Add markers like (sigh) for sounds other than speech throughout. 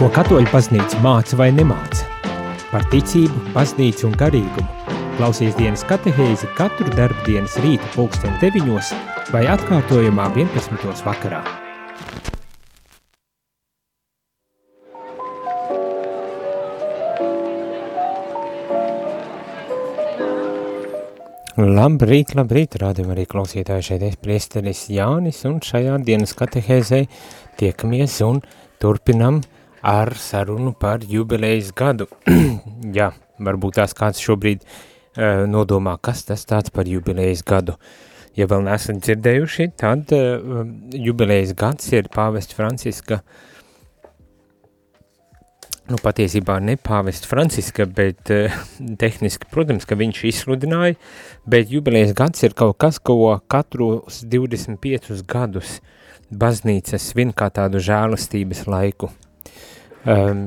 Ko katoļu baznīca māca vai nemāca? Par ticību, baznīcu un garīgumu. Klausies dienas katehēzi katru darbu dienas rīta pulksten 9 vai atkārtojumā 11. vakarā. Labrīt, labrīt, rādījum arī klausītāji šeit es priesteris Jānis un šajā dienas katehēzē tiekamies un turpinam ar sarunu par jubilejas gadu. (clears throat) Jā, varbūt tās kāds šobrīd uh, nodomā, kas tas tāds par jubilejas gadu. Ja vēl neesat dzirdējuši, tad uh, jubilejas gads ir pāvest Franciska nu, patiesībā ne pāvests Franciska, bet uh, (laughs) tehniski, protams, ka viņš izsludināja, bet jubilējas gads ir kaut kas, ko katros 25 gadus baznīca svin kā tādu žēlastības laiku, um,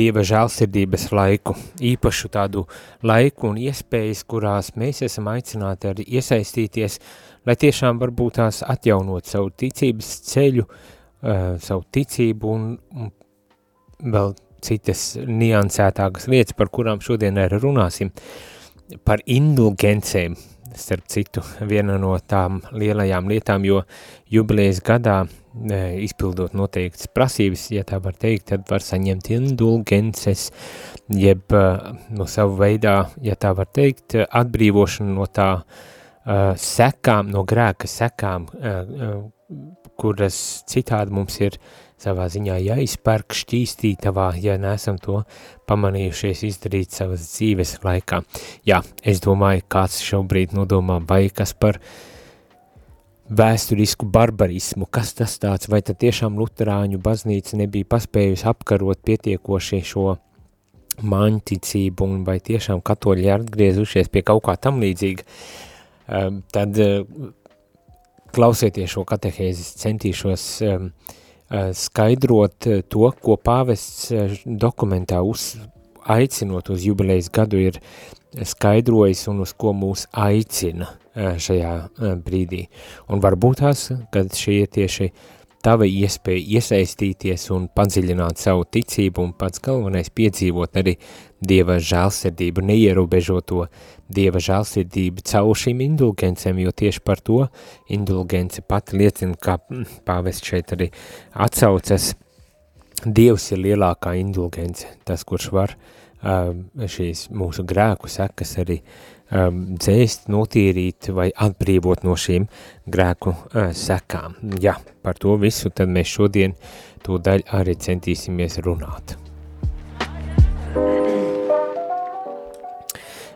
dieva žēlsirdības laiku, īpašu tādu laiku un iespējas, kurās mēs esam aicināti arī iesaistīties, lai tiešām varbūt tās atjaunot savu ticības ceļu, uh, savu ticību un, un vēl citas niansētākas lietas, par kurām šodien arī runāsim, par indulgencēm, starp citu, viena no tām lielajām lietām, jo jubilejas gadā e, izpildot noteiktas prasības, ja tā var teikt, tad var saņemt indulgences, jeb e, no savu veidā, ja tā var teikt, atbrīvošanu no tā uh, sekām, no grēka sekām, kuras citādi mums ir uh, savā ziņā jāizpērk šķīstītavā, ja neesam to pamanījušies izdarīt savas dzīves laikā. Jā, es domāju, kāds šobrīd nodomā vai kas par vēsturisku barbarismu, kas tas tāds, vai tad tiešām luterāņu baznīca nebija paspējusi apkarot pietiekoši šo maņticību un vai tiešām katoļi atgriezušies pie kaut kā tam līdzīga, um, tad uh, klausieties šo katehēzi, centīšos um, skaidrot eh, to, ko pāvests eh, dokumentā uz, aicinot uz jubilejas gadu ir skaidrojis un uz ko mūs aicina šajā brīdī. Un varbūt tās, kad šie tieši tava iespēja iesaistīties un padziļināt savu ticību un pats galvenais piedzīvot arī Dieva žēlsirdību, neierobežoto Dieva žēlsirdību caur šīm indulgencēm, jo tieši par to indulgence pati liecina, kā pāvests šeit arī atsaucas, Dievs ir lielākā indulgence, tas, kurš var uh, šīs mūsu grēku sekas arī um, dzēst, notīrīt vai atbrīvot no šīm grēku uh, sekām. Jā, par to visu tad mēs šodien to daļu arī centīsimies runāt.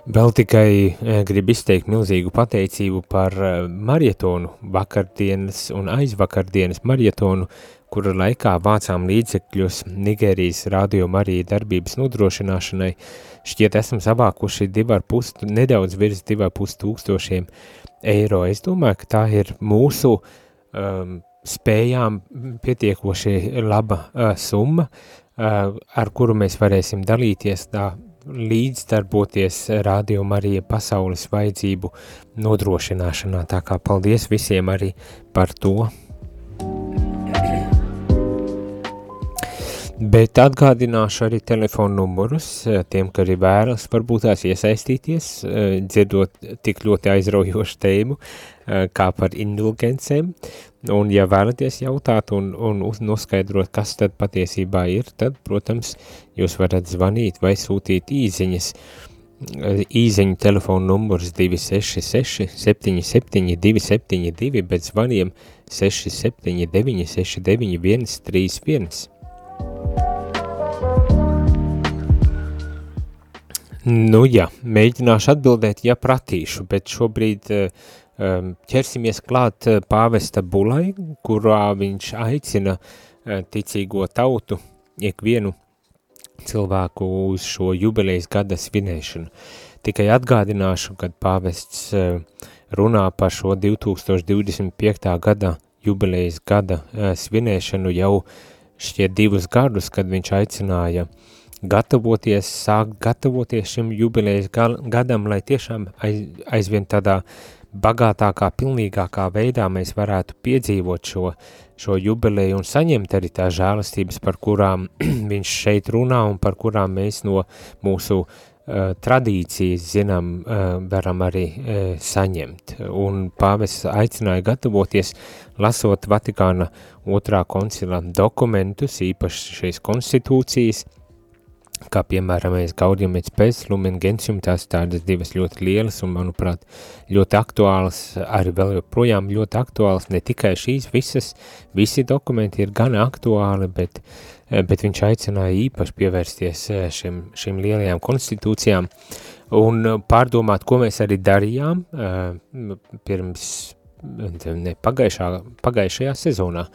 Vēl tikai eh, gribu izteikt milzīgu pateicību par eh, marietonu vakardienas un aizvakardienas marietonu, kura laikā vācām līdzekļus Nigērijas radio Marija darbības nodrošināšanai. Šķiet esam savākuši pus, nedaudz virs divi ar pus tūkstošiem eiro. Es domāju, ka tā ir mūsu um, spējām pietiekoši laba uh, summa, uh, ar kuru mēs varēsim dalīties tā līdzdarboties Radio Marija pasaules vajadzību nodrošināšanā. Tā kā paldies visiem arī par to. Bet atgādināšu arī telefonu numurus tiem, ka arī vēlas varbūt tās iesaistīties, dzirdot tik ļoti aizraujošu tēmu, kā par indulgencēm. Un, ja vēlaties jautāt un, un noskaidrot, kas tad patiesībā ir, tad, protams, jūs varat zvanīt vai sūtīt īziņas. Īziņu telefonu numurs 266 77 272, bet zvaniem 679 691 31. Nu jā, mēģināšu atbildēt, ja pratīšu, bet šobrīd uh, Ehm, ķersimies klāt eh, pāvesta bulai, kurā viņš aicina eh, ticīgo tautu, ikvienu cilvēku uz šo jubilejas gada svinēšanu. Tikai atgādināšu, kad pāvests eh, runā par šo 2025. gada jubilejas gada svinēšanu jau šķiet divus gadus, kad viņš aicināja gatavoties, sākt gatavoties šim jubilejas gadam, lai tiešām aiz, aizvien tādā uh, bagātākā, pilnīgākā veidā mēs varētu piedzīvot šo, šo jubileju un saņemt arī tā žēlastības, par kurām (clears throat) viņš šeit runā un par kurām mēs no mūsu uh, tradīcijas, zinām, varam arī saņemt. Un pāvests aicināja gatavoties, lasot Vatikāna otrā koncila dokumentus, īpaši šīs konstitūcijas, kā piemēram mēs Gaudium et Spes, Lumen Gentium, tās tādas divas ļoti lielas un, manuprāt, ļoti aktuālas, arī vēl joprojām ļoti aktuālas, ne tikai šīs visas, visi dokumenti ir gan aktuāli, bet, bet viņš aicināja īpaši pievērsties šim, šim lielajām konstitūcijām un pārdomāt, ko mēs arī darījām pirms ne, pagaišā, pagaišajā sezonā.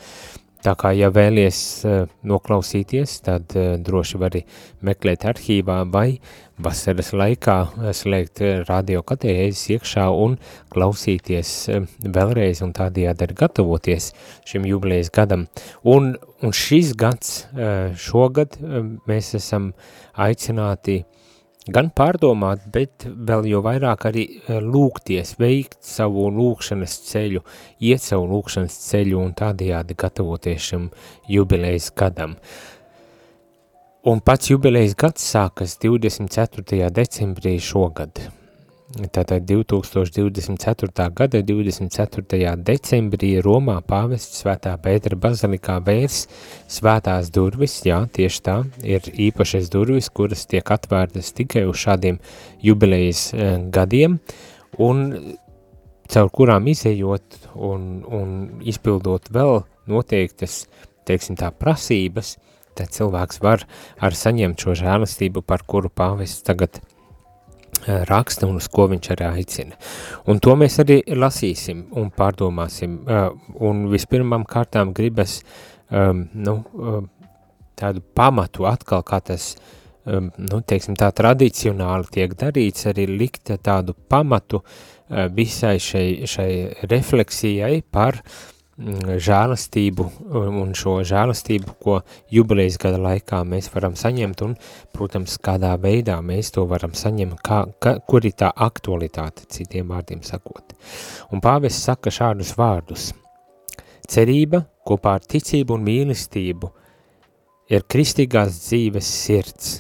Tā kā, ja vēlies uh, noklausīties, tad uh, droši vari meklēt arhīvā vai vasaras laikā slēgt radio katehēzes iekšā un klausīties vēlreiz un tādējādi arī gatavoties šim jubilejas gadam. Un, un šis gads, šogad mēs esam aicināti gan pārdomāt, bet vēl jau vairāk arī eh, lūgties, veikt savu lūkšanas ceļu, iet savu lūkšanas ceļu un tādējādi gatavoties šim jubilejas gadam. Un pats jubilejas gads sākas 24. decembrī šogad. Tātad 2024. gada 24. decembrī Romā pāvests svētā Pētera bazilikā vērs svētās durvis, jā, tieši tā, ir īpašas durvis, kuras tiek atvērtas tikai uz šādiem jubilejas eh, gadiem, un caur kurām izējot un, un izpildot vēl noteiktas, teiksim tā, prasības, tad cilvēks var ar saņemt šo žēlastību, par kuru pāvests tagad raksta un uz ko viņš arī aicina. Un to mēs arī lasīsim un pārdomāsim. Eh, un vispirmām kārtām gribas um, nu, um, tādu pamatu atkal, kā tas, um, nu, teiksim, tā tradicionāli tiek darīts, arī likt tādu pamatu uh, visai šai, šai refleksijai par uh, žēlastību un šo žēlastību, ko jubilejas gada laikā mēs varam saņemt un, protams, kādā veidā mēs to varam saņemt, kā, ka, kur ir tā aktualitāte, citiem vārdiem sakot. Un pāvis saka šādus vārdus. Cerība kopā ar ticību un mīlestību ir kristīgās dzīves sirds.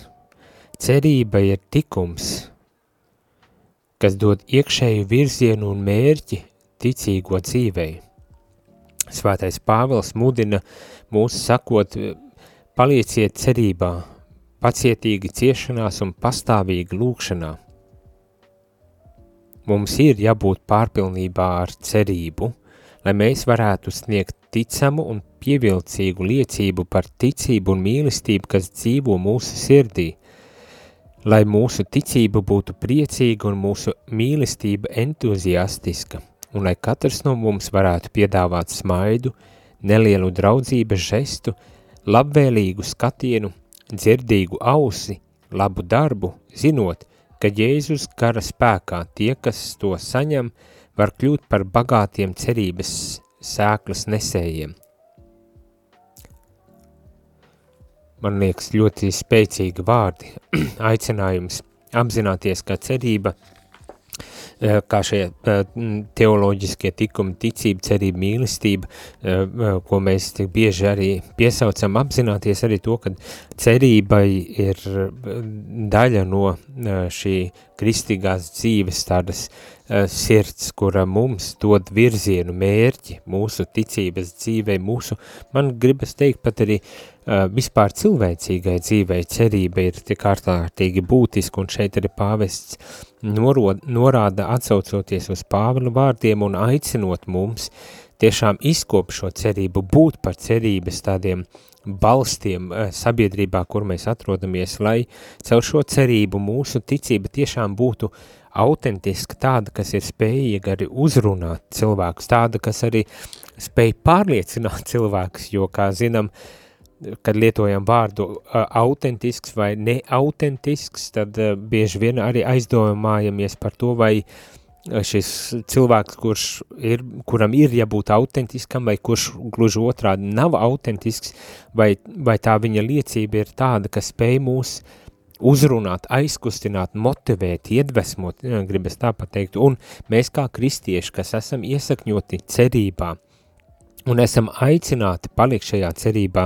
Cerība ir tikums, kas dod iekšēju virzienu un mērķi ticīgo dzīvei Svētais Pāvils mudina mūs sakot, palieciet cerībā, pacietīgi ciešanās un pastāvīgi lūkšanā. Mums ir jābūt pārpilnībā ar cerību, lai mēs varētu sniegt ticamu un pievilcīgu liecību par ticību un mīlestību, kas dzīvo mūsu sirdī, lai mūsu ticība būtu priecīga un mūsu mīlestība entuziastiska – un lai katrs no mums varētu piedāvāt smaidu, nelielu draudzības žestu, labvēlīgu skatienu, dzirdīgu ausi, labu darbu, zinot, ka Jēzus kara spēkā tie, kas to saņem, var kļūt par bagātiem cerības sēklas nesējiem. Man liekas ļoti spēcīgi vārdi, (clears throat) aicinājums apzināties, ka cerība – kā šie eh, teoloģiskie tikumi, ticība, cerība, mīlestība, eh, ko mēs tik bieži arī piesaucam, apzināties arī to, ka cerībai ir daļa no šī kristīgās dzīves tādas sirds, kura mums dod virzienu, mērķi mūsu ticības dzīvei, mūsu, man gribas teikt pat arī vispār cilvēcīgai dzīvei cerība ir tik ārkārtīgi būtiska, un šeit arī pāvests norod, norāda atsaucoties uz Pāvila vārdiem un aicinot mums tiešām izkop šo cerību, būt par cerības tādiem balstiem eh, sabiedrībā, kur mēs atrodamies, lai caur šo cerību mūsu ticība tiešām būtu autentiska, tāda, kas ir spējīga arī uzrunāt cilvēkus, tāda, kas arī spēj pārliecināt cilvēkus, jo, kā zinām, uh, kad lietojam vārdu autentisks vai neautentisks, tad bieži vien arī aizdomājamies par to, vai šis cilvēks, kurš ir, kuram ir jābūt autentiskam, vai kurš gluži otrādi nav autentisks, vai, vai tā viņa liecība ir tāda, ka spēj mūs uzrunāt, aizkustināt, motivēt, iedvesmot, gribas tā pateikt, un mēs kā kristieši, kas esam iesakņoti cerībā, un esam aicināti palikt šajā cerībā,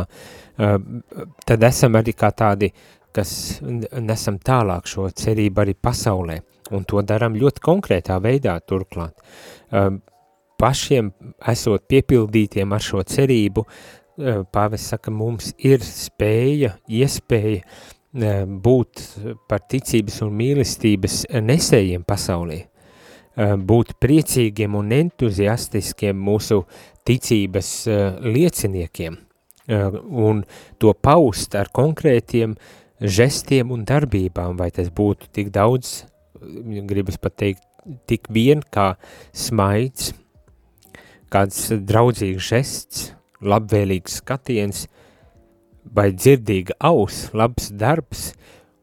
tad esam arī kā tādi, kas nesam tālāk šo cerību arī pasaulē, un to daram ļoti konkrētā veidā turklāt. Pašiem esot piepildītiem ar šo cerību, pāvis saka, mums ir spēja, iespēja būt par ticības un mīlestības nesējiem pasaulē, būt priecīgiem un entuziastiskiem mūsu ticības lieciniekiem un to paust ar konkrētiem žestiem un darbībām, vai tas būtu tik daudz, gribas pateikt, tik vien kā smaids, kāds draudzīgs žests, labvēlīgs skatiens, vai dzirdīga aus, labs darbs,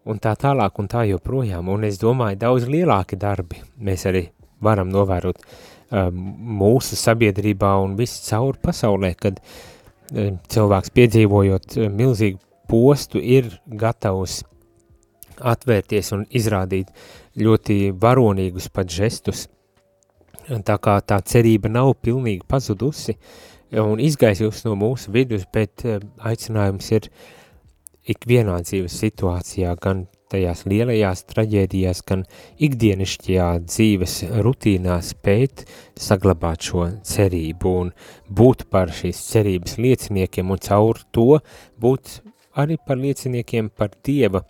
un tā tālāk un tā joprojām. Un es domāju, daudz lielāki darbi mēs arī varam novērot um, mūsu sabiedrībā un viss cauri pasaulē, kad um, cilvēks piedzīvojot um, milzīgu postu ir gatavs atvērties un izrādīt ļoti varonīgus pat žestus. Tā kā tā cerība nav pilnīgi pazudusi, un izgaisījums no mūsu vidus, bet eh, aicinājums ir ikvienā dzīves situācijā, gan tajās lielajās traģēdijās, gan ikdienišķajā dzīves rutīnā spēt saglabāt šo cerību un būt par šīs cerības lieciniekiem un caur to būt arī par lieciniekiem par Dieva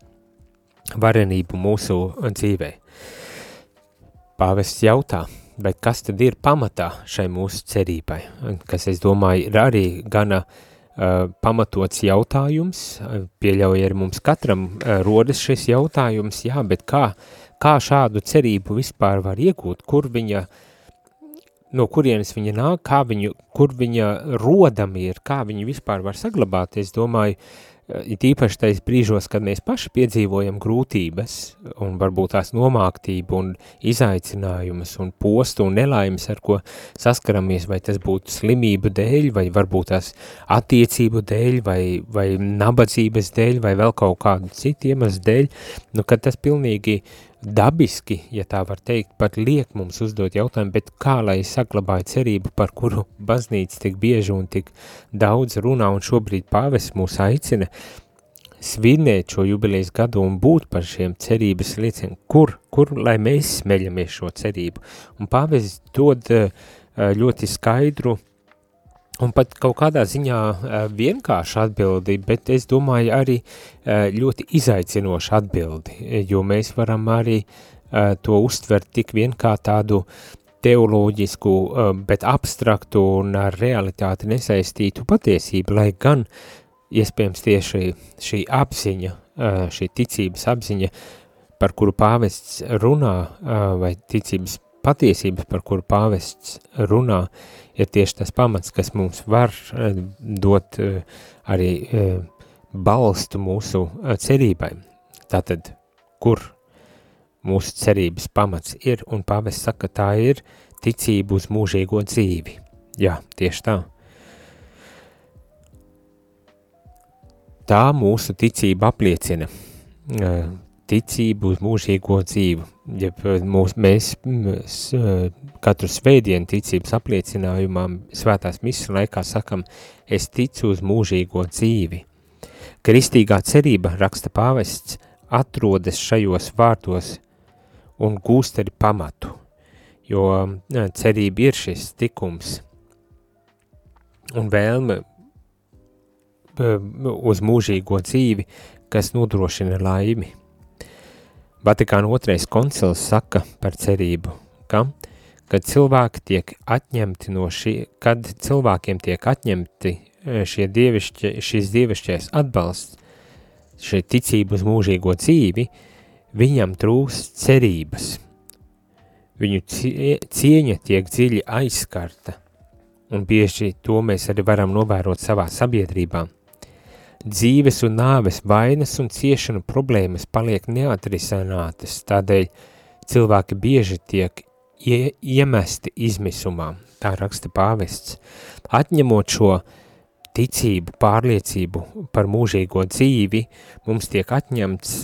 varenību mūsu dzīvē. Pāvests jautā, Bet kas tad ir pamatā šai mūsu cerībai? Kas, es domāju, ir arī gana uh, pamatots jautājums, pieļauj arī mums katram uh, rodas šis jautājums, jā, bet kā, kā šādu cerību vispār var iegūt, kur viņa, no kurienes viņa nāk, kā viņu, kur viņa rodami ir, kā viņa vispār var saglabāt, es domāju, uh, it īpaši tais brīžos, kad mēs paši piedzīvojam grūtības un varbūt tās nomāktību un izaicinājumus un postu un nelaimes, ar ko saskaramies, vai tas būtu slimību dēļ, vai varbūt tās attiecību dēļ, vai, vai nabadzības dēļ, vai vēl kaut kādu citu iemeslu dēļ, nu, kad tas pilnīgi dabiski, ja tā var teikt, pat liek mums uzdot jautājumu, bet kā lai saglabāju cerību, par kuru baznīca tik bieži un tik daudz runā, un šobrīd pāvis mūs aicina svinēt šo jubilejas gadu un būt par šiem cerības lieciem, kur, kur lai mēs smeļamies šo cerību. Un pāvis dod eh, ļoti skaidru Un pat kaut kādā ziņā vienkārša atbildi, bet es domāju arī ļoti izaicinoša atbildi, jo mēs varam arī to uztvert tik vien kā tādu teoloģisku, bet abstraktu un ar realitāti nesaistītu patiesību, lai gan iespējams tieši šī apziņa, šī ticības apziņa, par kuru pāvests runā, vai ticības patiesības, par kuru pāvests runā, ir tieši tas pamats, kas mums var eh, dot eh, arī eh, balstu mūsu cerībai. Tātad, kur mūsu cerības pamats ir, un pāvests saka, tā ir ticība uz mūžīgo dzīvi. Jā, tieši tā. Tā mūsu ticība apliecina ticību uz mūžīgo dzīvu. Ja mūs, mēs, mēs katru svētdienu ticības apliecinājumā svētās misijas laikā sakam, es ticu uz mūžīgo dzīvi. Kristīgā cerība, raksta pāvests, atrodas šajos vārtos un gūst arī pamatu, jo cerība ir šis tikums un vēlme uz mūžīgo dzīvi, kas nodrošina laimi. Vatikāna otrais koncils saka par cerību, ka, kad cilvēki tiek atņemti no šī, kad cilvēkiem tiek atņemti e, šie dievišķi, šīs dievišķais atbalsts, šī ticība uz mūžīgo dzīvi, viņam trūst cerības. Viņu cieņa tiek dziļi aizskarta, un bieži to mēs arī varam novērot savā sabiedrībā dzīves un nāves vainas un ciešanu problēmas paliek neatrisinātas, tādēļ cilvēki bieži tiek ie, iemesti izmisumā, tā raksta pāvests. Atņemot šo ticību, pārliecību par mūžīgo dzīvi, mums tiek atņemts,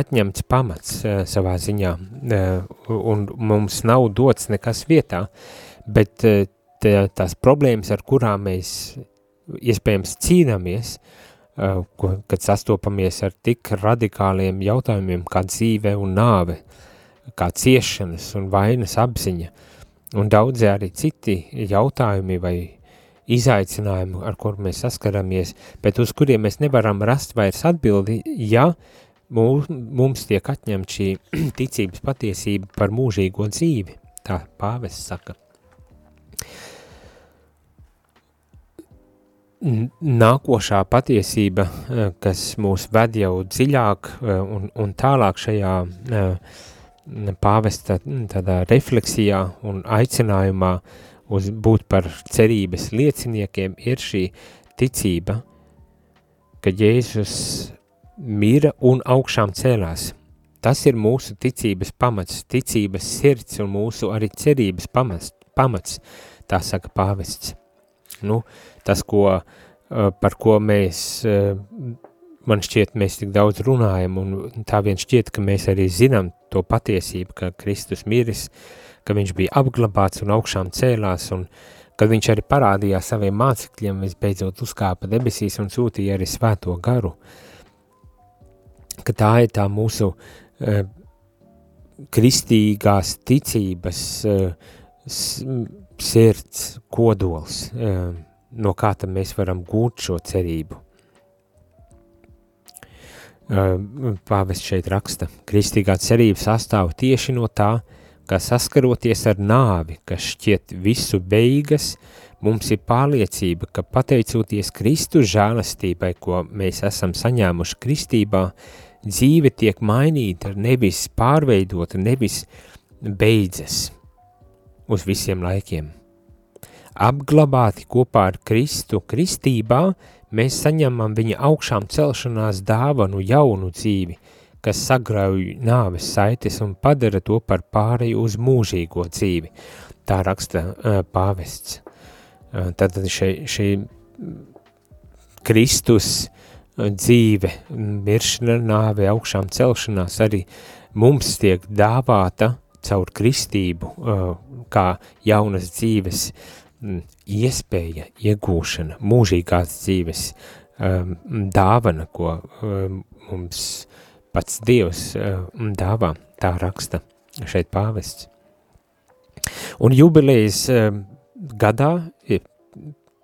atņemts pamats savā ziņā, un mums nav dots nekas vietā, bet tās problēmas, ar kurām mēs iespējams cīnāmies, kad sastopamies ar tik radikāliem jautājumiem kā dzīve un nāve, kā ciešanas un vainas apziņa, un daudzi arī citi jautājumi vai izaicinājumu, ar kur mēs saskaramies, bet uz kuriem mēs nevaram rast vairs atbildi, ja mums, tiek atņemt šī (clears throat) ticības patiesība par mūžīgo dzīvi, tā pāvests saka. Nākošā patiesība, eh, kas mūs ved jau dziļāk eh, un, un tālāk šajā uh, pāvesta tādā refleksijā un aicinājumā uz būt par cerības lieciniekiem ir šī ticība, ka Jēzus mira un augšām cēlās. Tas ir mūsu ticības pamats, ticības sirds un mūsu arī cerības pamats, pamats tā saka pāvests. Nu, tas, ko, par ko mēs man šķiet, mēs tik daudz runājam, un tā vien šķiet, ka mēs arī zinām to patiesību, ka Kristus miris, ka viņš bija apglabāts un augšām cēlās, un kad viņš arī parādījās saviem mācekļiem, visbeidzot uzkāpa debesīs un sūtīja arī svēto garu, ka tā ir tā mūsu uh, kristīgās ticības uh, sirds kodols, uh, no kā tad mēs varam gūt šo cerību. Pāvests šeit raksta, kristīgā cerība sastāv tieši no tā, ka saskaroties ar nāvi, kas šķiet visu beigas, mums ir pārliecība, ka pateicoties Kristu žēlastībai, ko mēs esam saņēmuši kristībā, dzīve tiek mainīta, nevis pārveidota, nevis beidzas uz visiem laikiem. Apglabāti kopā ar Kristu kristībā, mēs saņemam viņa augšām celšanās dāvanu jaunu dzīvi, kas sagrauj nāves saites un padara to par pāreju uz mūžīgo dzīvi. Tā raksta uh, pāvests. Uh, tad šī, šī Kristus dzīve, miršana, nāve, augšām celšanās arī mums tiek dāvāta caur kristību, uh, kā jaunas dzīves uh, iespēja, iegūšana, mūžīgās dzīves um, dāvana, ko um, mums pats Dievs um, dāvā, tā raksta šeit pāvests. Un jubilejas um, gadā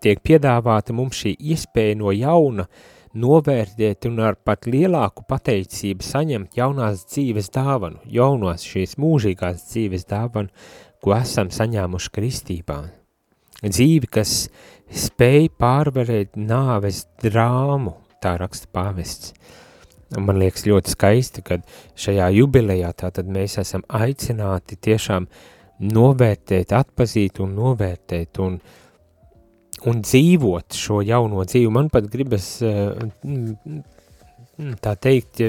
tiek piedāvāta mums šī iespēja no jauna novērtēt un ar pat lielāku pateicību saņemt jaunās dzīves dāvanu, jaunās šīs mūžīgās dzīves dāvanu, ko esam saņēmuši kristībā dzīvi, kas spēj pārvarēt nāves drāmu, tā raksta pāvests. Un man liekas ļoti skaisti, kad šajā jubilejā tātad mēs esam aicināti tiešām novērtēt, atpazīt un novērtēt un, un dzīvot šo jauno dzīvi. Man pat gribas eh, tā teikt,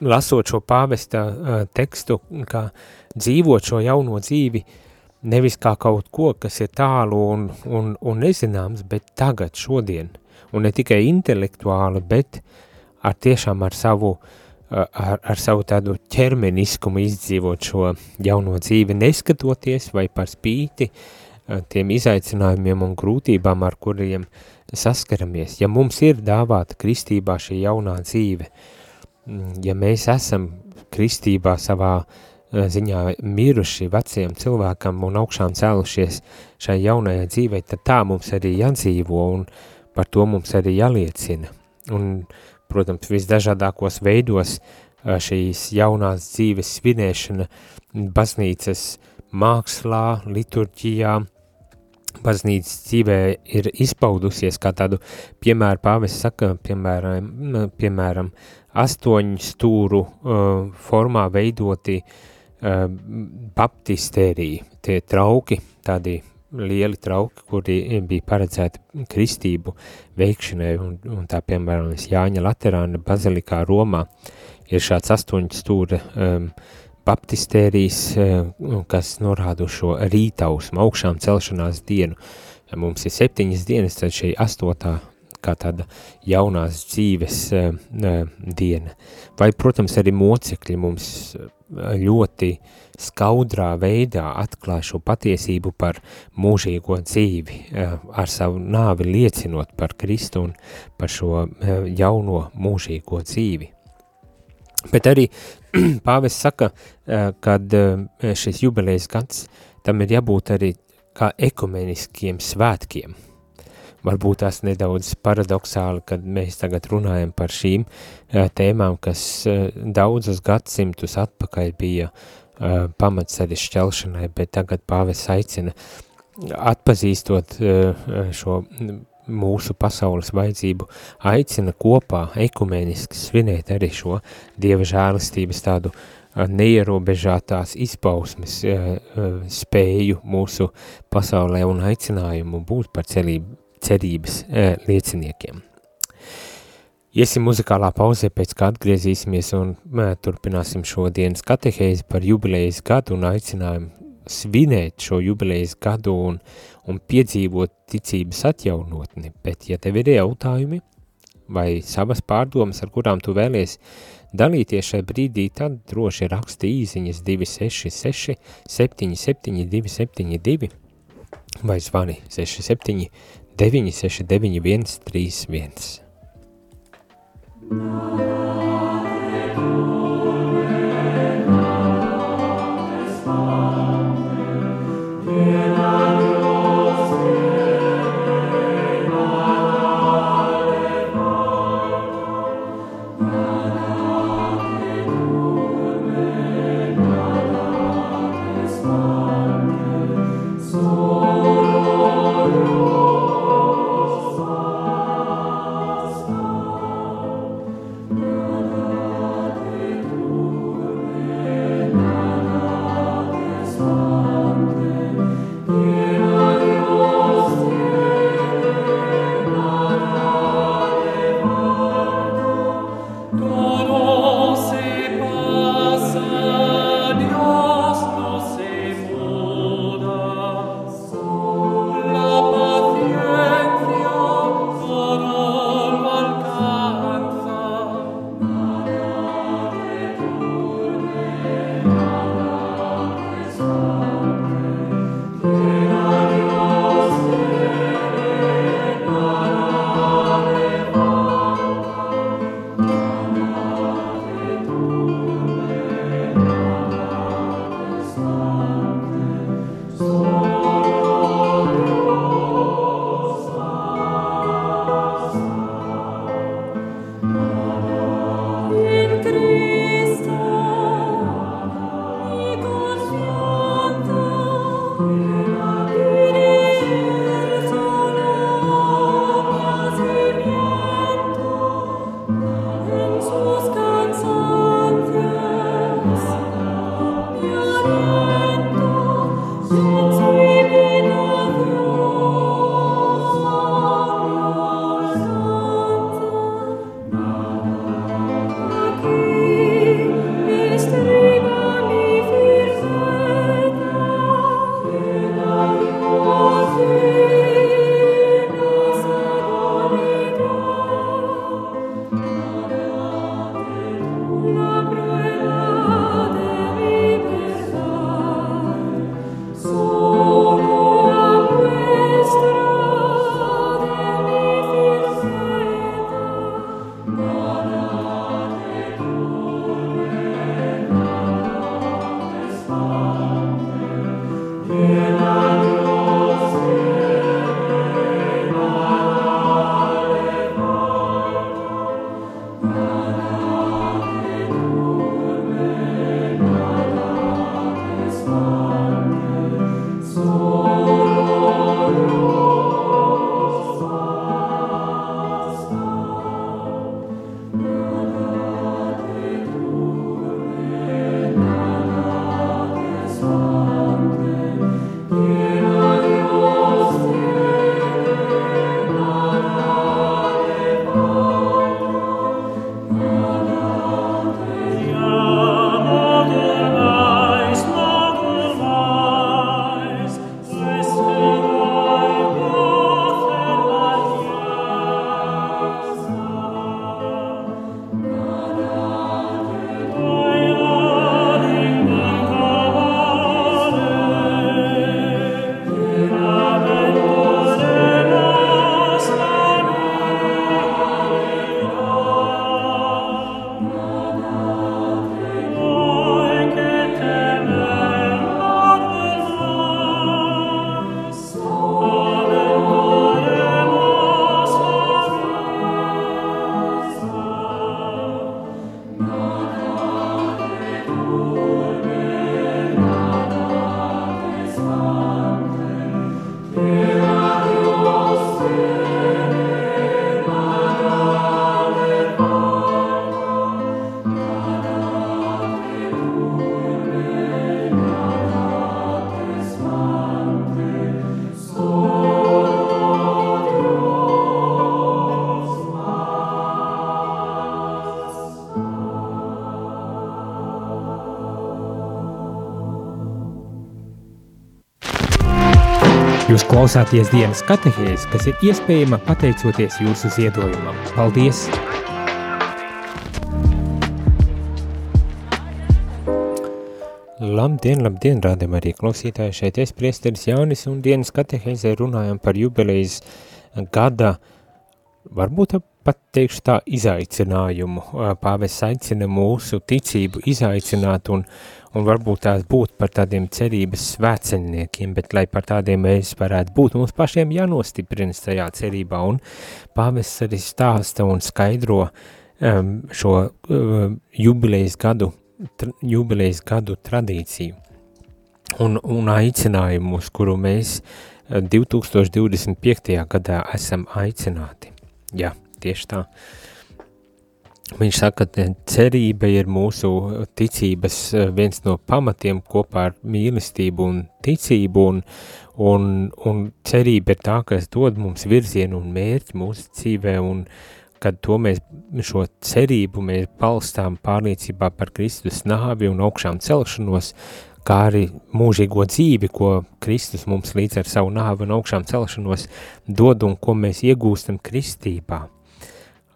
lasot šo pāvesta eh, tekstu, kā dzīvot šo jauno dzīvi, uh, nevis kā kaut ko, kas ir tālu un, un, un nezināms, bet tagad, šodien, un ne tikai intelektuāli, bet ar tiešām ar savu, ar, ar savu tādu ķermeniskumu izdzīvot šo jauno dzīvi, neskatoties vai par spīti tiem izaicinājumiem un grūtībām, ar kuriem saskaramies. Ja mums ir dāvāta kristībā šī jaunā dzīve, ja mēs esam kristībā savā uh, ziņā miruši veciem cilvēkam un augšām cēlušies šai jaunajai dzīvei, tad tā mums arī jādzīvo un par to mums arī jāliecina. Un, protams, visdažādākos veidos šīs jaunās dzīves svinēšana baznīcas mākslā, liturģijā, baznīcas dzīvē ir izpaudusies kā tādu piemēru pāvis saka, piemēram, piemēram astoņu stūru uh, formā veidoti uh, baptistērija, tie trauki, tādi lieli trauki, kuri bija paredzēti kristību veikšanai, un, un tā piemēram Jāņa Laterāna bazilikā Romā ir šāds astoņu stūra um, baptistērijas, um, kas norāda šo rītausmu, augšām celšanās dienu, mums ir septiņas dienas, tad šī astotā kā tāda jaunās dzīves uh, diena. Vai, protams, arī mocekļi mums ļoti skaudrā veidā atklāja šo patiesību par mūžīgo dzīvi, ar savu nāvi liecinot par Kristu un par šo jauno mūžīgo dzīvi. Bet arī (clears throat) pāvis saka, kad šis jubilejas gads, tam ir jābūt arī kā ekumeniskiem svētkiem – varbūt tās nedaudz paradoxāli, kad mēs tagad runājam par šīm uh, tēmām, kas uh, daudzus gadsimtus atpakaļ bija uh, pamats arī šķelšanai, bet tagad pāvis aicina atpazīstot šo mūsu pasaules vajadzību, aicina kopā ekumeniski svinēt arī šo dieva žēlistības tādu neierobežātās izpausmes spēju mūsu pasaulē un aicinājumu būt par celību, cerības e, lieciniekiem. Iesim muzikālā pauzē, pēc kā atgriezīsimies un e, turpināsim šodienas katehēzi par jubilejas gadu un aicinājumu svinēt šo jubilejas gadu un, un piedzīvot ticības atjaunotni, bet ja tev ir jautājumi vai savas pārdomas, ar kurām tu vēlies dalīties šai brīdī, tad droši raksti īziņas 266 77 272 vai zvani 67 969 131. Oh, klausāties dienas katehēs, kas ir iespējama pateicoties jūsu ziedojumam. Paldies! Labdien, labdien, rādam arī klausītāji šeit es priesteris Jānis un dienas katehēzē runājam par jubilejas gada, varbūt pat teikšu tā izaicinājumu. Pāvests aicina mūsu ticību izaicināt un un varbūt tās būt par tādiem cerības svēceņniekiem, bet lai par tādiem mēs varētu būt, mums pašiem jānostiprina tajā cerībā, un pāvests arī stāsta un skaidro um, šo um, jubilejas gadu, tra, jubilejas gadu tradīciju un, un aicinājumu, uz kuru mēs 2025. gadā esam aicināti. Jā, tieši tā. Uh, Viņš saka, ka cerība ir mūsu ticības eh, viens no pamatiem kopā ar mīlestību un ticību, un, un, un cerība ir tā, kas dod mums virzienu un mērķi mūsu dzīvē, un kad to mēs, šo cerību mēs balstām pārliecībā par Kristus nāvi un augšām celšanos, kā arī mūžīgo dzīvi, ko Kristus mums līdz ar savu nāvi un augšām celšanos dod un ko mēs iegūstam kristībā.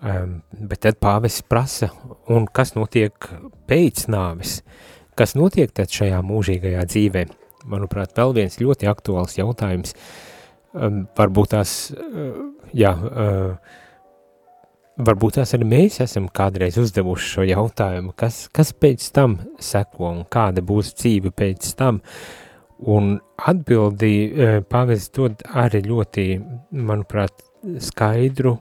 Bet tad pāvests prasa, un kas notiek pēc nāves? Kas notiek tad šajā mūžīgajā dzīvē? Manuprāt, vēl viens ļoti aktuāls jautājums. Um, varbūt tās, uh, jā, uh, varbūt tās arī mēs esam kādreiz uzdevuši šo jautājumu, kas, kas pēc tam seko un kāda būs dzīve pēc tam. Un atbildi uh, pāvests dod arī ļoti, manuprāt, skaidru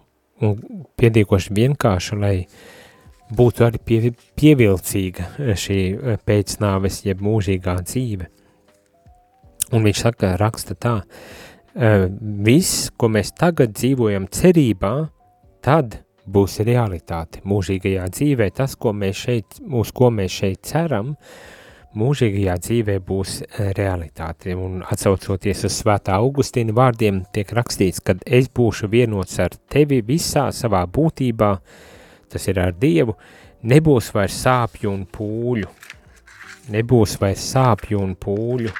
un pietiekoši vienkārša, lai būtu arī pie, pievilcīga šī eh, pēcnāves jeb mūžīgā dzīve. Un viņš saka, raksta tā, eh, viss, ko mēs tagad dzīvojam cerībā, tad būs realitāte mūžīgajā dzīvē. Tas, ko mēs šeit, uz ko mēs šeit ceram, uh, mūžīgajā dzīvē būs eh, realitāte. Un atsaucoties uz svētā Augustīna vārdiem, tiek rakstīts, ka es būšu vienots ar tevi visā savā būtībā, tas ir ar Dievu, nebūs vairs sāpju un pūļu. Nebūs vairs sāpju un pūļu.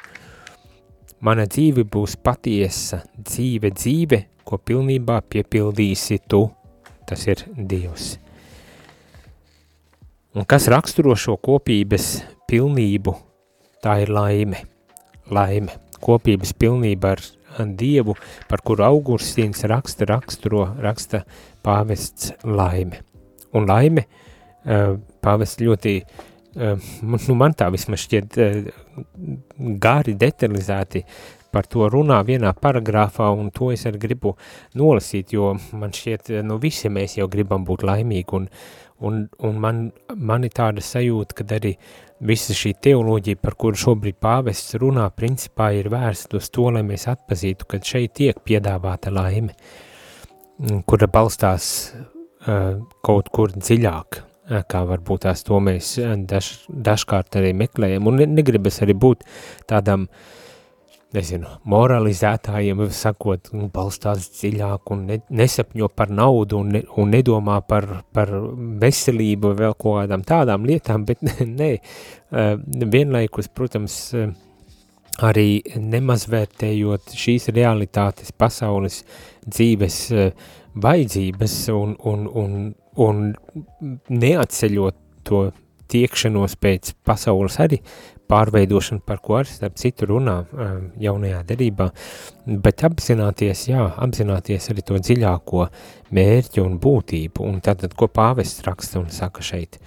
Mana dzīve būs patiesa dzīve, dzīve, ko pilnībā piepildīsi tu, tas ir Dievs. Un kas raksturo šo kopības pilnību, tā ir laime. Laime, kopības pilnība ar, Dievu, par kuru Augustīns raksta, raksturo, raksta pāvests laime. Un laime, pāvests ļoti, nu man tā vismaz šķiet gari detalizēti par to runā vienā paragrāfā, un to es arī gribu nolasīt, jo man šķiet, nu visi mēs jau gribam būt laimīgi, un, un, un man, man ir tāda sajūta, ka arī visa šī teoloģija, par kuru šobrīd pāvests runā, principā ir vērsta uz to, lai mēs atpazītu, ka šeit tiek piedāvāta laime, kura balstās uh, kaut kur dziļāk, uh, kā varbūt tās to mēs daž, dažkārt arī meklējam, un negribas arī būt tādam uh, nezinu, moralizētājiem, sakot, nu, balstās dziļāk un ne, nesapņo par naudu un, ne, un nedomā par, par veselību vēl kaut kādām tādām lietām, bet (laughs) nē, uh, vienlaikus, protams, uh, arī nemazvērtējot šīs realitātes pasaules dzīves uh, vajadzības un, un, un, un neatceļot to tiekšanos pēc pasaules arī pārveidošana, par ko arī starp citu runā jaunajā derībā, bet apzināties, jā, apzināties arī to dziļāko mērķu un būtību, un tātad, ko pāvests raksta un saka šeit.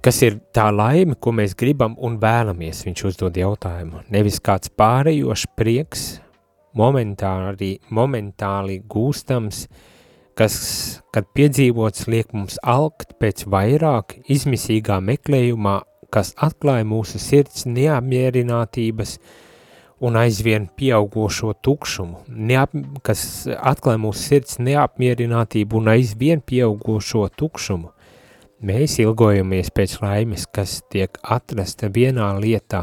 Kas ir tā laime, ko mēs gribam un vēlamies, viņš uzdod jautājumu. Nevis kāds pārējošs prieks, momentāli, momentāli gūstams, kas, kad piedzīvots, liek mums alkt pēc vairāk izmisīgā meklējumā kas atklāja mūsu sirds neapmierinātības un aizvien pieaugošo tukšumu, neap, kas atklāja mūsu sirds neapmierinātību un aizvien pieaugošo tukšumu. Mēs ilgojamies pēc laimes, kas tiek atrasta vienā lietā,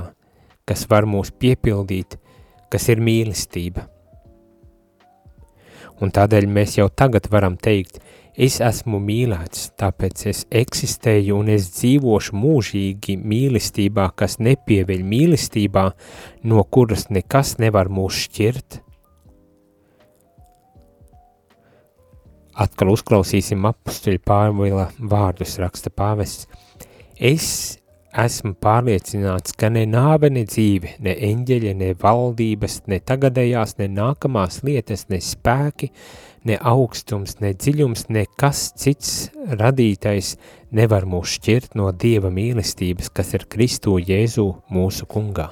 kas var mūs piepildīt, kas ir mīlestība. Un tādēļ mēs jau tagad varam teikt, Es esmu mīlēts, tāpēc es eksistēju un es dzīvošu mūžīgi mīlestībā, kas nepieveļ mīlestībā, no kuras nekas nevar mūs šķirt. Atkal uzklausīsim apstuļu pārvila vārdus, raksta pāvests. Es esmu pārliecināts, ka ne nāve, ne dzīve, ne eņģeļi, ne valdības, ne tagadējās, ne nākamās lietas, ne spēki, ne augstums, ne dziļums, nekas cits radītais nevar mūs šķirt no Dieva mīlestības, kas ir Kristu Jēzu mūsu kungā.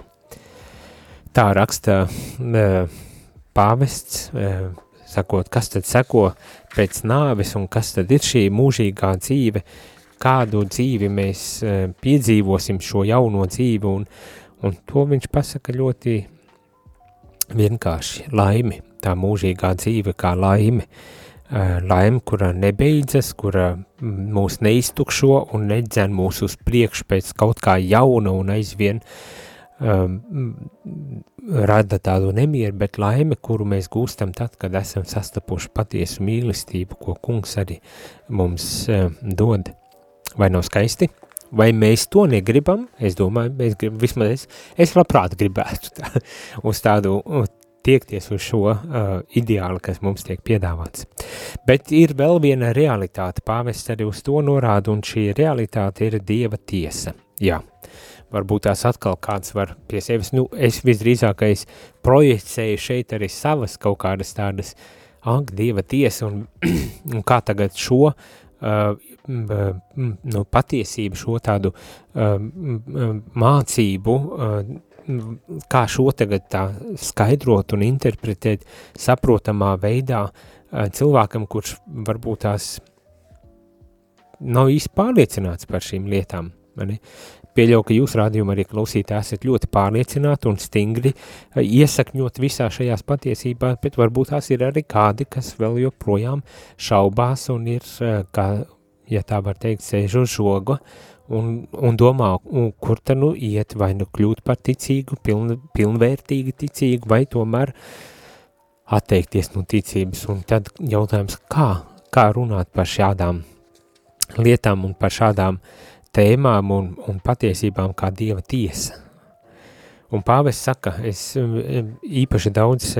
Tā raksta pāvests, sakot, kas tad seko pēc nāves un kas tad ir šī mūžīgā dzīve, kādu dzīvi mēs e, piedzīvosim šo jauno dzīvi, un, un to viņš pasaka ļoti vienkārši laimi, tā mūžīgā dzīve kā laime, e, laime, kura nebeidzas, kura mūs neiztukšo un nedzen mūs uz priekšu pēc kaut kā jauna un aizvien um, rada tādu nemieru, bet laime, kuru mēs gūstam tad, kad esam sastapuši patiesu mīlestību, ko kungs arī mums um, dod. Vai nav skaisti, vai mēs to negribam, es domāju, mēs gribam, vismaz es, es labprāt gribētu tā, (laughs) uz tādu tiekties uz šo uh, ideālu, kas mums tiek piedāvāts. Bet ir vēl viena realitāte, pāvests arī uz to norāda, un šī realitāte ir Dieva tiesa. Jā, varbūt tās atkal kāds var pie sevis, nu, es visdrīzākais projicēju šeit arī savas kaut kādas tādas, ak, Dieva tiesa, un, (clears throat) un kā tagad šo uh, Uh, nu, patiesību, šo tādu uh, mācību, uh, kā šo tagad tā skaidrot un interpretēt saprotamā veidā cilvēkam, kurš varbūt tās nav īsti pārliecināts par šīm lietām. Mani? Pieļauju, ka jūs rādījumā arī klausītāji esat ļoti pārliecināti un stingri iesakņot visā šajās patiesībās, bet varbūt tās ir arī kādi, kas vēl joprojām šaubās un ir, kā, ja tā var teikt, sēž uz žoga un, un domā, un kur tad nu iet, vai nu kļūt par ticīgu, piln, pilnvērtīgi ticīgu, vai tomēr atteikties no ticības. Un tad jautājums, kā, kā runāt par šādām lietām un par šādām tēmām un, un patiesībām kā Dieva tiesa. Un pāvests saka, es īpaši daudz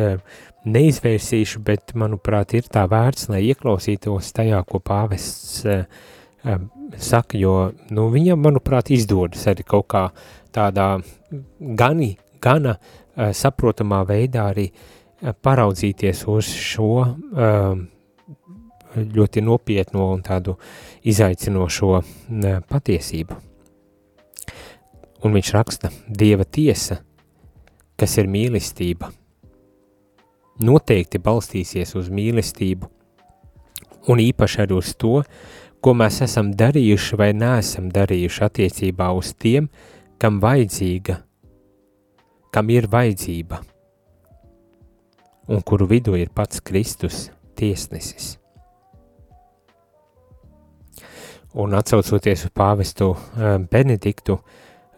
neizvērsīšu, bet, manuprāt, ir tā vērts, lai ieklausītos tajā, ko pāvests saka, jo, nu, viņam, manuprāt, izdodas arī kaut kā tādā gani, gana saprotamā veidā arī paraudzīties uz šo ļoti nopietno un tādu izaicinošo patiesību. Un viņš raksta, Dieva tiesa, kas ir mīlestība, noteikti balstīsies uz mīlestību, un īpaši arī uz to, ko mēs esam darījuši vai neesam darījuši attiecībā uz tiem, kam vajadzīga, kam ir vajadzība, un kuru vidū ir pats Kristus tiesnesis. Un atsaucoties uz pāvestu um, Benediktu,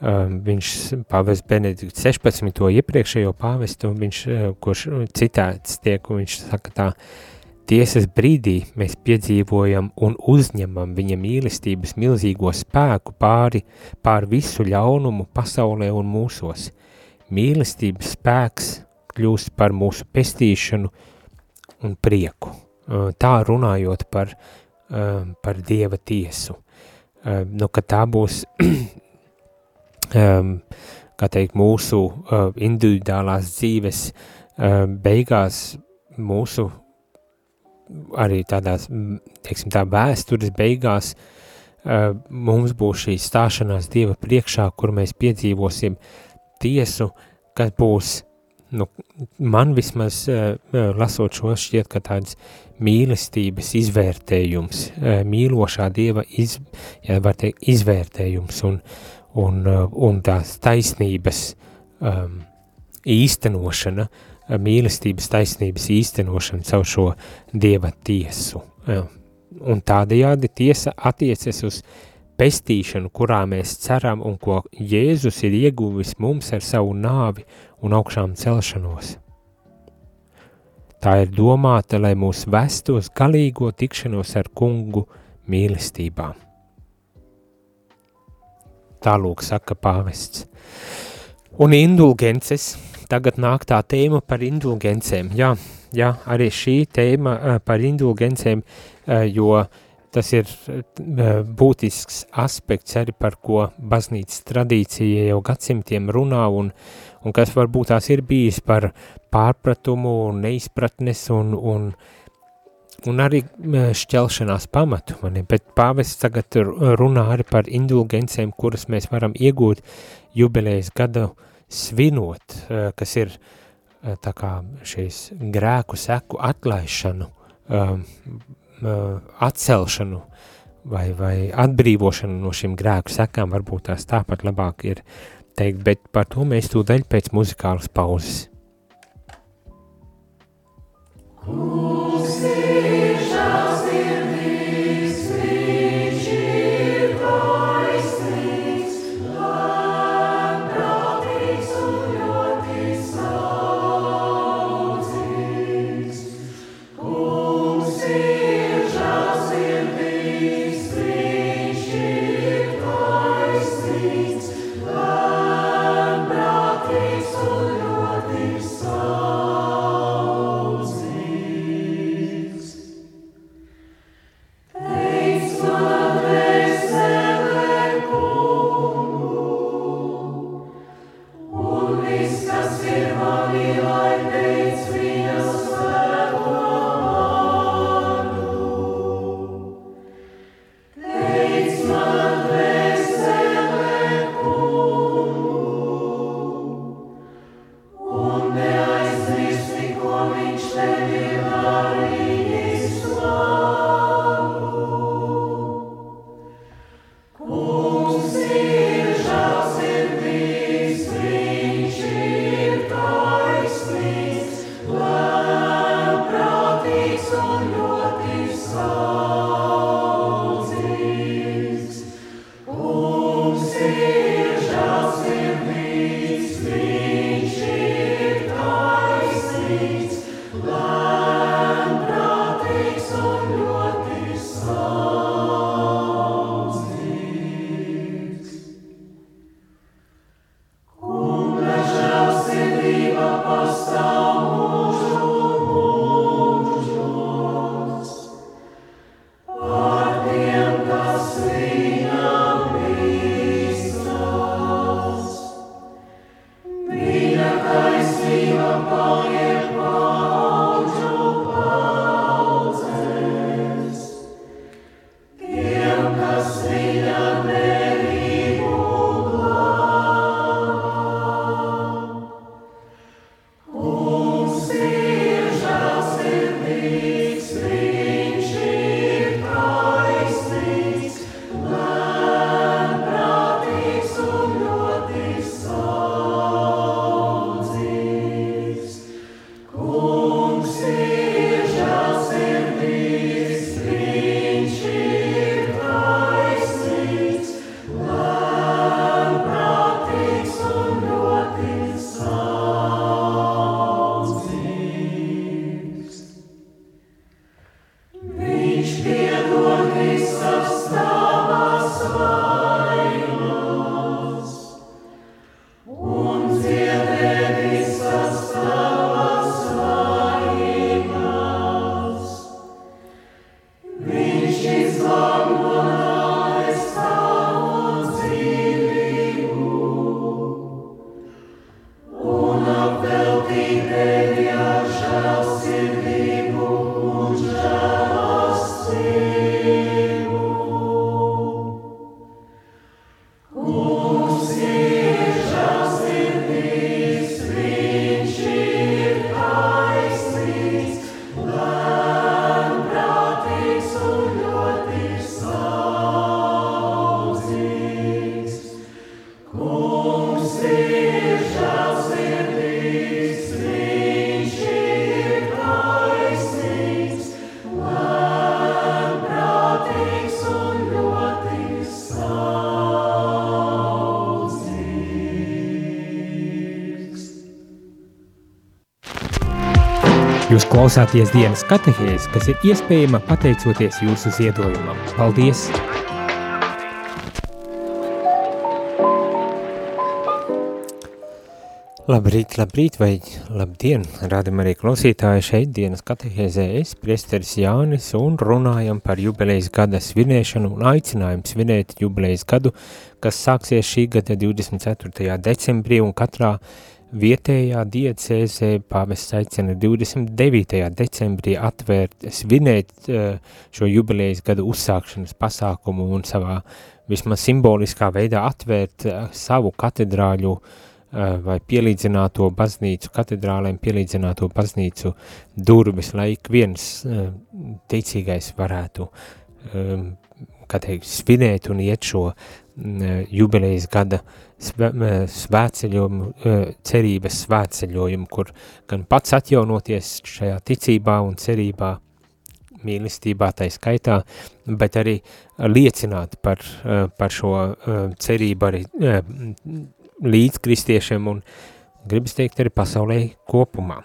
um, viņš pāvests Benedikts 16. iepriekšējo pāvestu, viņš, uh, kurš citēts tiek, un viņš saka tā, tiesas brīdī mēs piedzīvojam un uzņemam viņa mīlestības milzīgo spēku pāri, pār visu ļaunumu pasaulē un mūsos. Mīlestības spēks kļūst par mūsu pestīšanu un prieku. Tā runājot par par Dieva tiesu. Nu, ka tā būs, (clears throat) kā teikt, mūsu individuālās dzīves beigās, mūsu arī tādās, teiksim tā, vēstures beigās, uh, mums būs šī stāšanās Dieva priekšā, kur mēs piedzīvosim tiesu, kas būs, nu, man vismaz uh, lasot šo šķiet, ka tāds mīlestības izvērtējums, mīlošā dieva iz, ja var teikt, izvērtējums un, un, un tās taisnības um, īstenošana, mīlestības taisnības īstenošana caur šo dieva tiesu. Un tādējādi tiesa attiecas uz pestīšanu, kurā mēs ceram un ko Jēzus ir ieguvis mums ar savu nāvi un augšām celšanos. Tā ir domāta, lai mūs vestu uz galīgo tikšanos ar kungu mīlestībā. Tālūk saka pāvests. Un indulgences, tagad nāk tā tēma par indulgencēm. Jā, jā arī šī tēma uh, par indulgencēm, uh, jo tas ir uh, būtisks aspekts arī par ko baznīcas tradīcija jau gadsimtiem runā un, un kas varbūt tās ir bijis par pārpratumu un neizpratnes un, un, un arī šķelšanās pamatu, mani, bet pāvests tagad runā arī par indulgencēm, kuras mēs varam iegūt jubilejas gadu svinot, eh, kas ir eh, tā kā šīs grēku seku atlaišanu, um, atcelšanu vai, vai atbrīvošanu no šīm grēku sekām, varbūt tās tāpat labāk ir teikt, bet par to mēs tūdaļ pēc muzikālas pauzes. Kungs klausāties dienas katehēs, kas ir iespējama pateicoties jūsu ziedojumam. Paldies! Labrīt, labrīt vai labdien, rādam arī klausītāji šeit dienas katehēzē es, priesteris Jānis, un runājam par jubilejas gada svinēšanu un aicinājumu svinēt jubilejas gadu, kas sāksies šī gada 24. decembrī un katrā Vietējā diecēzē pāvests aicina 29. decembrī atvērt, svinēt eh, šo jubilejas gada uzsākšanas pasākumu un savā vismaz simboliskā veidā atvērt eh, savu katedrāļu eh, vai pielīdzināto baznīcu, katedrālēm pielīdzināto baznīcu durvis, lai ik viens ticīgais varētu, kā teikt, svinēt un iet šo jubilejas gada svētceļojumu, cerības svētceļojumu, kur gan pats atjaunoties šajā ticībā un cerībā, mīlestībā tai skaitā, bet arī liecināt par, par šo cerību arī līdz kristiešiem un gribas teikt arī pasaulē kopumā.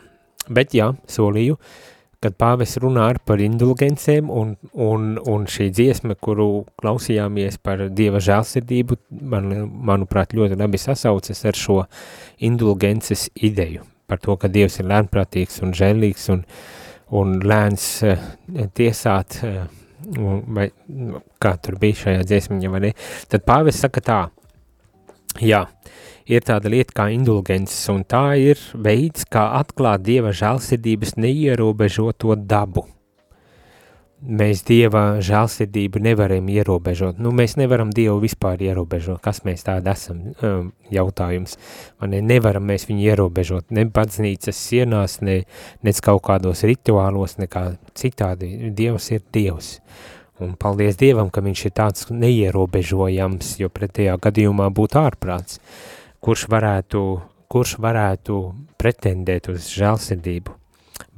Bet jā, solīju, uh, kad pāvis runā par indulgencēm un, un, un šī dziesma, kuru klausījāmies par Dieva žēlsirdību, man, manuprāt, ļoti labi sasaucas ar šo indulgences ideju, par to, ka Dievs ir lēnprātīgs un žēlīgs un, un lēns uh, tiesāt, uh, vai kā tur bija šajā dziesmiņa, vai ne, tad pāvis saka tā, jā, uh, ir tāda lieta kā indulgences, un tā ir veids, kā atklāt Dieva žēlsirdības neierobežoto dabu. Mēs Dieva žēlsirdību nevaram ierobežot. Nu, mēs nevaram Dievu vispār ierobežot. Kas mēs tādi esam? Um, jautājums. Man ne, nevaram mēs viņu ierobežot ne baznīcas sienās, ne, ne kaut kādos rituālos, nekā citādi. Dievs ir Dievs. Un paldies Dievam, ka viņš ir tāds neierobežojams, jo pretējā gadījumā būtu ārprāts. Uh, kurš varētu, kurš varētu pretendēt uz žēlsirdību.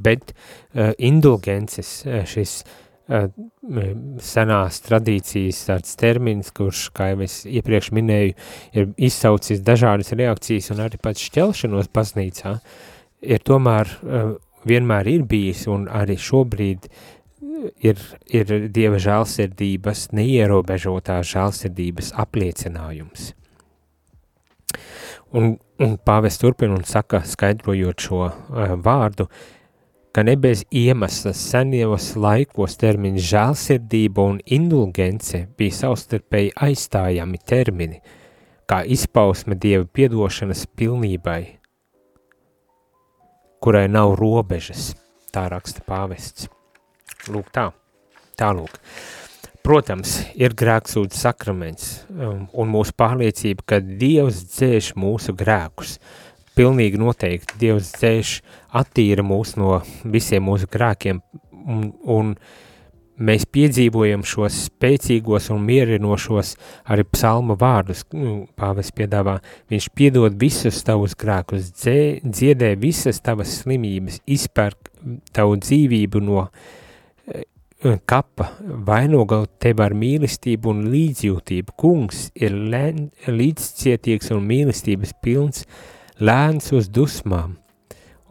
Bet uh, indulgences, uh, šis uh, senās tradīcijas tāds termins, kurš, kā jau es iepriekš minēju, ir izsaucis dažādas reakcijas un arī pats šķelšanos baznīcā, ir tomēr uh, vienmēr ir bijis un arī šobrīd ir, ir Dieva žēlsirdības, neierobežotās žēlsirdības apliecinājums. Un, un pāvis turpina un saka, skaidrojot šo uh, vārdu, ka ne bez iemesla senjos laikos termini žēlsirdība un indulgence bija savstarpēji aizstājami termini, kā izpausme Dieva piedošanas pilnībai, kurai nav robežas, tā raksta pāvests. Lūk tā, tālūk. Protams, ir grēksūdzes sakraments um, un mūsu pārliecība, ka Dievs dzēš mūsu grēkus. Pilnīgi noteikti Dievs dzēš attīra mūs no visiem mūsu grēkiem un, un mēs piedzīvojam šos spēcīgos un mierinošos arī psalma vārdus, nu, pāvis piedāvā, viņš piedod visus tavus grēkus, dzē, dziedē visas tavas slimības, izpērk tavu dzīvību no kapa vainogaut tev ar mīlestību un līdzjūtību. Kungs ir lēn, līdzcietīgs un mīlestības pilns, lēns uz dusmām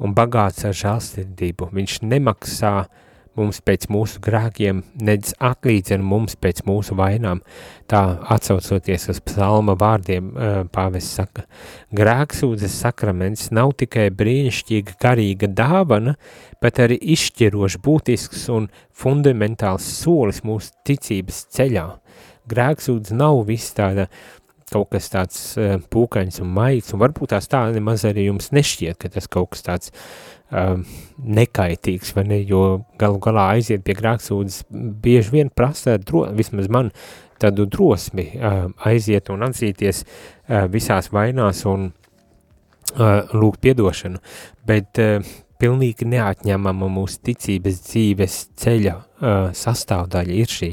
un bagāts ar žālsirdību. Viņš nemaksā uh, mums pēc mūsu grēkiem, nedz atlīdzina mums pēc mūsu vainām. Tā atsaucoties uz psalma vārdiem, pāvis saka, grēksūdzes sakraments nav tikai brīnišķīga garīga dāvana, bet arī izšķiroši būtisks un fundamentāls solis mūsu ticības ceļā. Grēksūdze nav viss tāda kaut kas tāds uh, pūkains un maigs, un varbūt tās tā nemaz arī jums nešķiet, ka tas kaut kas tāds um, nekaitīgs, vai ne, jo galu galā aiziet pie grāksūdzes bieži vien prasa, dro, vismaz man, tādu drosmi uh, aiziet un atzīties uh, visās vainās un uh, lūgt piedošanu, bet uh, pilnīgi neatņemama mūsu ticības dzīves ceļa uh, sastāvdaļa ir šī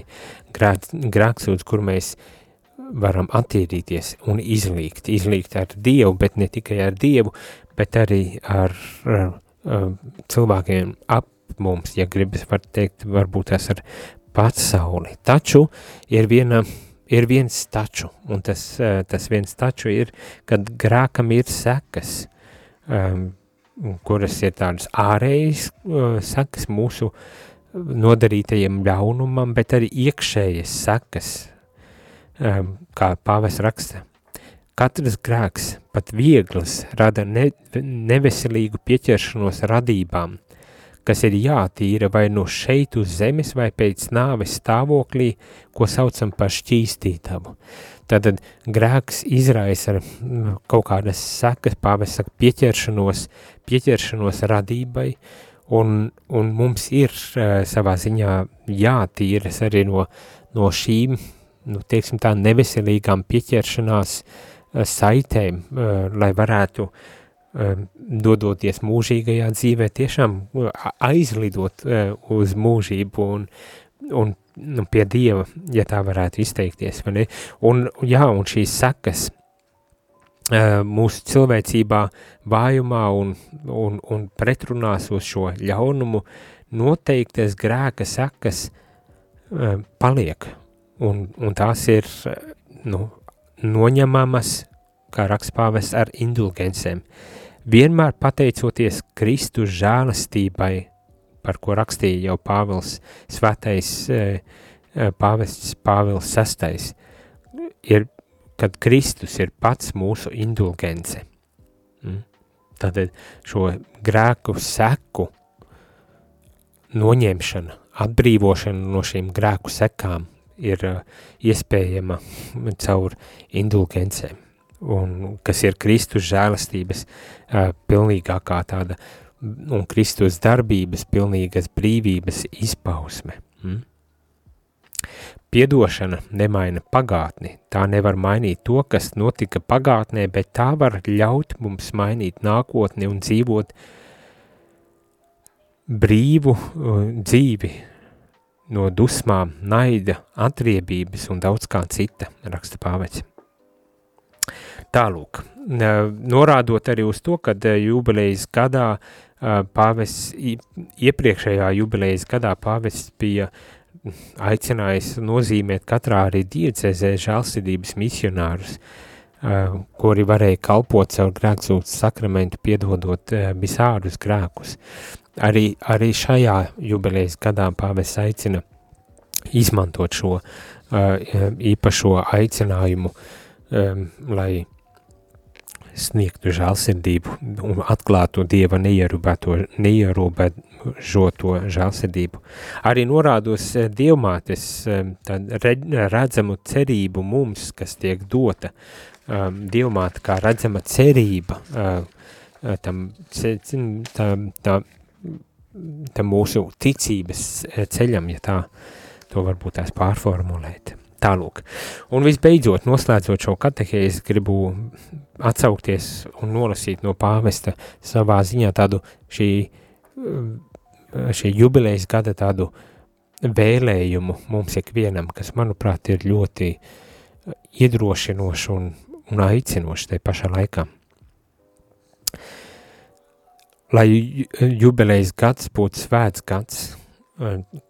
grāksūdze, kur mēs varam attīrīties un izlīgt, izlīgt ar Dievu, bet ne tikai ar Dievu, bet arī ar, ar cilvēkiem ap mums, ja gribas, var teikt, varbūt tas ar pasauli. Taču ir viena, ir viens taču, un tas, uh, tas viens taču ir, kad grākam ir sekas. Um, kuras ir tādas ārējas uh, sekas mūsu nodarītajiem ļaunumam, bet arī iekšējas sekas, um, kā pāvis raksta. Katrs grēks, pat viegls, rada ne, neveselīgu pieķeršanos radībām, kas ir jātīra vai no šeit uz zemes vai pēc nāves stāvoklī, ko saucam par šķīstītavu. Tātad grēks izraisa mm, kaut kādas sekas, pāvis saka, pieķeršanos, pieķeršanos radībai, un, un mums ir uh, savā ziņā jātīras arī no, no šīm, nu, teiksim tā, neveselīgām pieķeršanās uh, saitēm, lai varētu dodoties mūžīgajā dzīvē, tiešām aizlidot uz mūžību un, un nu, pie Dieva, ja tā varētu izteikties? Un, jā, un šīs sekas mūsu cilvēcībā vājumā un, un, un pretrunās uz šo ļaunumu noteiktas grēka sekas paliek, un, un tās ir, nu, noņemamas, kā rakspāves ar indulgencēm. Vienmēr pateicoties Kristus žēlastībai par ko rakstīja jau Pāvils svētais eh, eh, pāvests Pāvils sastais, ir, kad Kristus ir pats mūsu indulgence. Mm? Tātad šo grēku seku noņemšana, atbrīvošana no šīm grēku sekām ir uh, iespējama caur indulgencēm, un kas ir Kristus žēlastības uh, pilnīgākā tāda uh, un Kristus darbības pilnīgas brīvības izpausme. Mm? Piedošana nemaina pagātni, tā nevar mainīt to, kas notika pagātnē, bet tā var ļaut mums mainīt nākotni un dzīvot brīvu uh, dzīvi no dusmām, naida, atriebības un daudz kā cita, raksta pāveci. Tālūk, norādot arī uz to, kad uh, jubilejas gadā pāvests iepriekšējā jubilejas gadā pāvests bija aicinājis nozīmēt katrā arī diecezē žālsirdības misionārus, kuri varēja kalpot caur grēksūtas sakramentu, piedodot visādus grēkus. Arī, arī šajā jubilejas gadā pāvests aicina izmantot šo īpašo aicinājumu, lai sniegtu žēlsirdību un atklātu Dieva neierobežoto žēlsirdību. Arī norādos eh, Dievmātes eh, redzamu cerību mums, kas tiek dota. Um, Dievmāte kā redzama cerība uh, tam, tam, tam, tam mūsu ticības ceļam, ja tā to varbūt tās pārformulēt. Tālūk. Un visbeidzot, noslēdzot šo katehēzi, gribu atsaukties un nolasīt no pāvesta savā ziņā tādu šī, šī jubilejas gada tādu vēlējumu mums ikvienam, kas, manuprāt, ir ļoti iedrošinoši un, un aicinoši te pašā laikā. Lai jubilejas gads būtu svēts gads,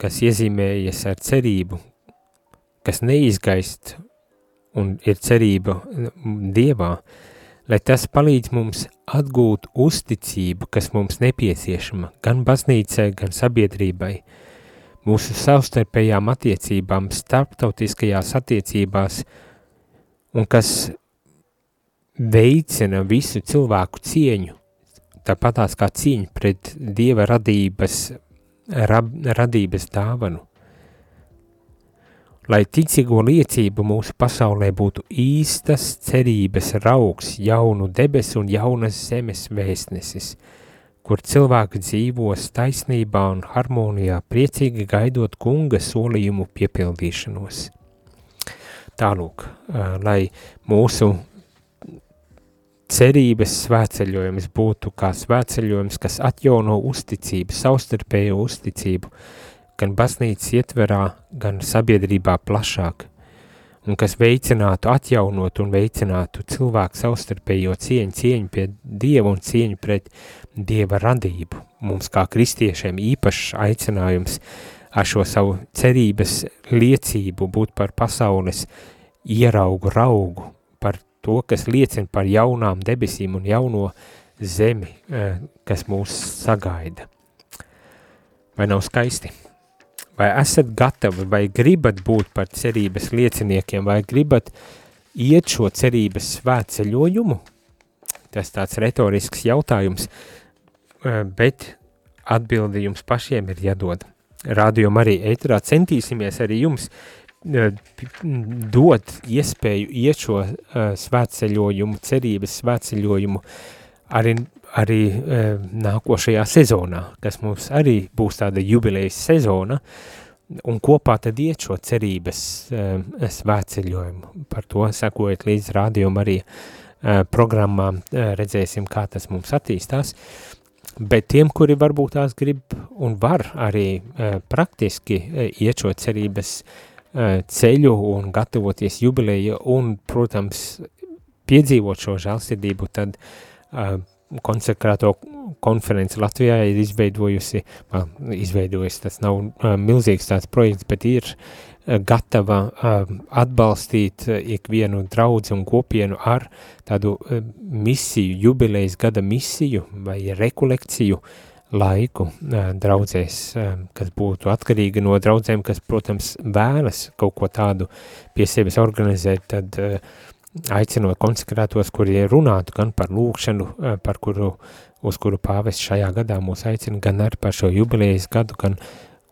kas iezīmējies ar cerību, kas neizgaist un ir cerība Dievā, lai tas palīdz mums atgūt uzticību, kas mums nepieciešama gan baznīcai, gan sabiedrībai, mūsu savstarpējām attiecībām, starptautiskajās attiecībās, un kas veicina visu cilvēku cieņu, tāpatās kā cieņa pret Dieva radības, rab, radības dāvanu lai ticīgo liecību mūsu pasaulē būtu īstas cerības raugs, jaunu debesu un jaunas zemes vēstnesis, kur cilvēki dzīvos taisnībā un harmonijā, priecīgi gaidot kunga solījumu piepildīšanos. Tālūk, lai mūsu cerības svētceļojums būtu kā svētceļojums, kas atjauno uzticību, savstarpējo uzticību, gan baznīcas ietverā, gan sabiedrībā plašāk, un kas veicinātu, atjaunot un veicinātu cilvēku savstarpējo cieņu, cieņu pie Dieva un cieņu pret Dieva radību. Mums kā kristiešiem īpašs aicinājums ar šo savu cerības liecību būt par pasaules ieraugu raugu, to, kas liecina par jaunām debesīm un jauno zemi, kas mūs sagaida. Vai nav skaisti? Vai esat gatavi, vai gribat būt par cerības lieciniekiem, vai gribat iet šo cerības svētceļojumu? Tas tāds retorisks jautājums, bet atbildi jums pašiem ir jādod. Radio arī ētrā centīsimies arī jums dot iespēju iet šo svētceļojumu, cerības svētceļojumu arī arī e, nākošajā sezonā, kas mums arī būs tāda jubilejas sezona, un kopā tad iet šo cerības e, svētceļojumu. Par to sekojot līdz rādījuma arī e, programmām, e, redzēsim, kā tas mums attīstās. Bet tiem, kuri varbūt tās grib un var arī e, praktiski e, iet šo cerības e, ceļu un gatavoties jubileju un, protams, piedzīvot šo žēlsirdību, tad uh, konsekrēto konferenci Latvijā ir izveidojusi, well, izveidojusi, tas nav uh, milzīgs tāds projekts, bet ir uh, gatava uh, atbalstīt uh, ikvienu draudzi un kopienu ar tādu uh, misiju, jubilejas gada misiju vai rekolekciju laiku uh, draudzēs, uh, kas būtu atkarīga no draudzēm, kas, protams, vēlas kaut ko tādu pie sevis organizēt, tad uh, aicinot konsekrētos, kuri runātu gan par lūkšanu, par kuru, uz kuru pāvests šajā gadā mūs aicina, gan arī par šo jubilejas gadu, gan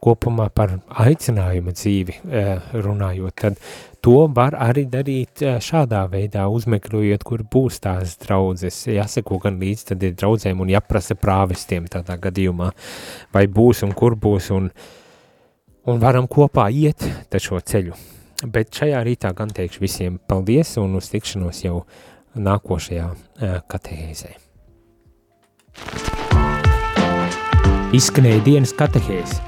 kopumā par aicinājuma dzīvi eh, runājot, tad to var arī darīt eh, šādā veidā, uzmeklējot, kur būs tās draudzes, jāseko gan līdz tad ir draudzēm un jāprasa prāvestiem tādā gadījumā, vai būs un kur būs, un, un varam kopā iet te šo ceļu. Bet šajā rītā gan teikšu visiem paldies un uz tikšanos jau nākošajā uh, katehēzē. Izskanēja dienas katehēze.